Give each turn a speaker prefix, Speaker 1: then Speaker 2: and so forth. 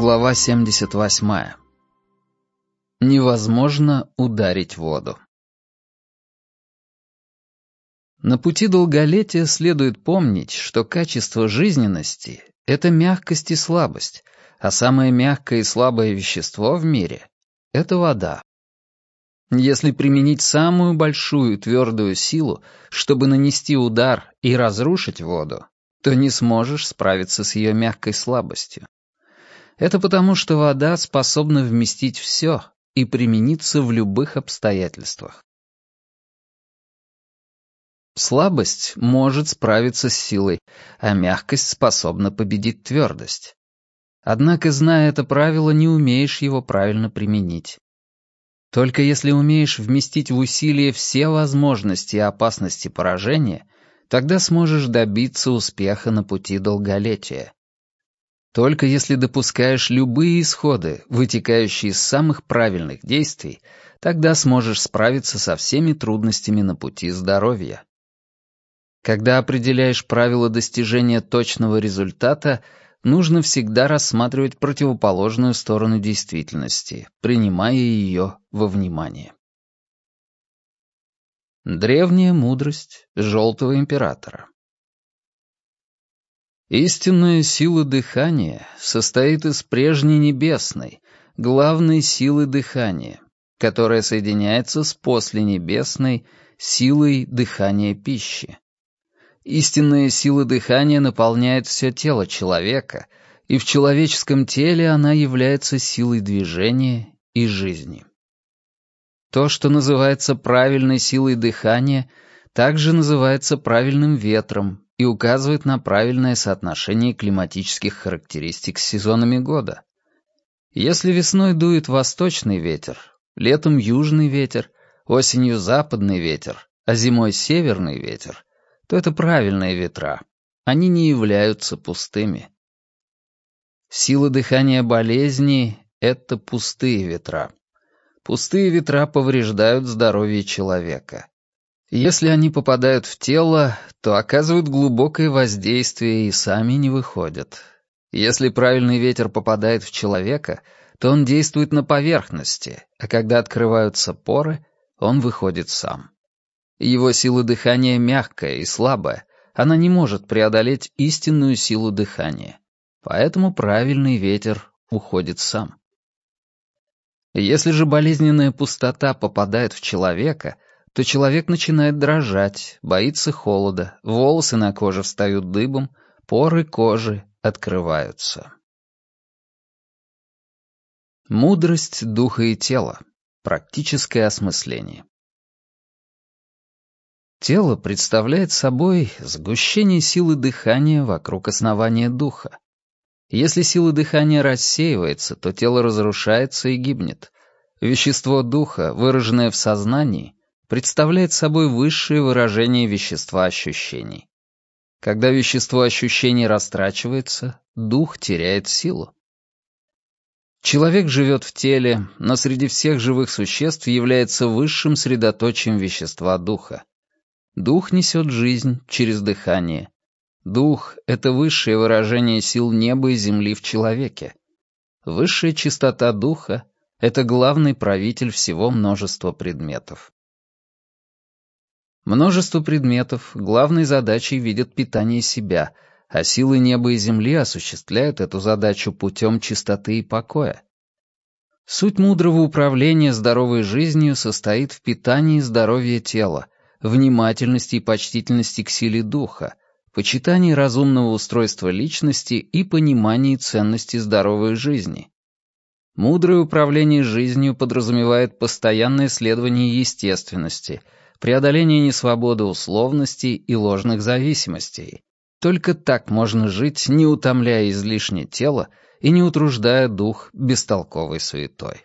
Speaker 1: Глава 78. Невозможно ударить воду. На пути долголетия следует помнить, что качество жизненности — это мягкость и слабость, а самое мягкое и слабое вещество в мире — это вода. Если применить самую большую твердую силу, чтобы нанести удар и разрушить воду, то не сможешь справиться с ее мягкой слабостью. Это потому, что вода способна вместить все и примениться в любых обстоятельствах. Слабость может справиться с силой, а мягкость способна победить твердость. Однако, зная это правило, не умеешь его правильно применить. Только если умеешь вместить в усилие все возможности и опасности поражения, тогда сможешь добиться успеха на пути долголетия. Только если допускаешь любые исходы, вытекающие из самых правильных действий, тогда сможешь справиться со всеми трудностями на пути здоровья. Когда определяешь правила достижения точного результата, нужно всегда рассматривать противоположную сторону действительности, принимая ее во внимание. Древняя мудрость Желтого Императора Истинная сила дыхания состоит из прежней небесной, главной силы дыхания, которая соединяется с посленебесной силой дыхания пищи. Истинная сила дыхания наполняет все тело человека, и в человеческом теле она является силой движения и жизни. То, что называется правильной силой дыхания, также называется правильным ветром и указывает на правильное соотношение климатических характеристик с сезонами года. Если весной дует восточный ветер, летом южный ветер, осенью западный ветер, а зимой северный ветер, то это правильные ветра. Они не являются пустыми. Сила дыхания болезни — это пустые ветра. Пустые ветра повреждают здоровье человека. Если они попадают в тело, то оказывают глубокое воздействие и сами не выходят. Если правильный ветер попадает в человека, то он действует на поверхности, а когда открываются поры, он выходит сам. Его сила дыхания мягкая и слабая, она не может преодолеть истинную силу дыхания. Поэтому правильный ветер уходит сам. Если же болезненная пустота попадает в человека — то человек начинает дрожать, боится холода, волосы на коже встают дыбом, поры кожи открываются. Мудрость духа и тела. Практическое осмысление. Тело представляет собой сгущение силы дыхания вокруг основания духа. Если сила дыхания рассеивается, то тело разрушается и гибнет. Вещество духа, выраженное в сознании, представляет собой высшее выражение вещества ощущений. Когда вещество ощущений растрачивается, дух теряет силу. Человек живет в теле, но среди всех живых существ является высшим средоточием вещества духа. Дух несет жизнь через дыхание. Дух — это высшее выражение сил неба и земли в человеке. Высшая чистота духа — это главный правитель всего множества предметов. Множество предметов главной задачей видят питание себя, а силы неба и земли осуществляют эту задачу путем чистоты и покоя. Суть мудрого управления здоровой жизнью состоит в питании здоровья тела, внимательности и почтительности к силе духа, почитании разумного устройства личности и понимании ценности здоровой жизни. Мудрое управление жизнью подразумевает постоянное следование естественности — преодоление несвободы условностей и ложных зависимостей. Только так можно жить, не утомляя излишне тело и не утруждая дух бестолковой суетой.